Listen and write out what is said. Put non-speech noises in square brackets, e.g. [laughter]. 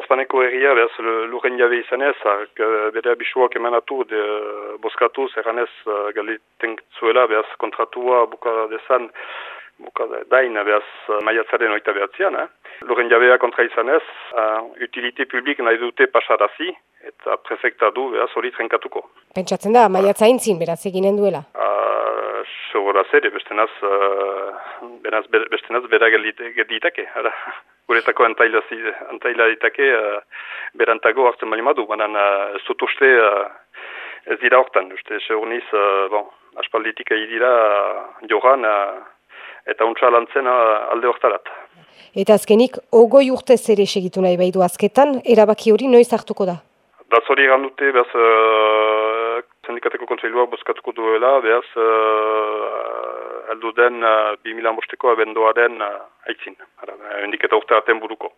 Azpaneko erria, behaz, lurren jabe izanez, bere abisuak emanatu, de, boskatu, zerranez, galiten zuela, behaz, kontratua buka dezan, buka dain, behaz, maiatzaren oita behatzean. Eh? Lurren jabea kontra izanez, uh, utilite publik nahi dute pasarazi, eta prefekta du, behaz, hori trenkatuko. Pentsatzen da, maiatza intzin, beraz, eginen duela? Sogora zer, bestenaz, uh, benaz, bestenaz, bera gelditake, ara [laughs] guretako antaila, antaila ditake uh, berantago hartzen bali madu, banan uh, zut uste uh, ez dira hortan, uste seurniz, uh, bon, aspalditik egi dira uh, joran uh, eta untsa lantzen uh, alde hortarat. Eta azkenik, ogoi urte ere segitu nahi baidu azketan, erabaki hori noiz hartuko da? Da zori egan dute, behaz, uh, sindikateko kontseiluak boskatuko duela, behaz, uh, aldu den uh, 2000 amosteko abendoaren uh, aitzin. Indiketa urte aten buruko.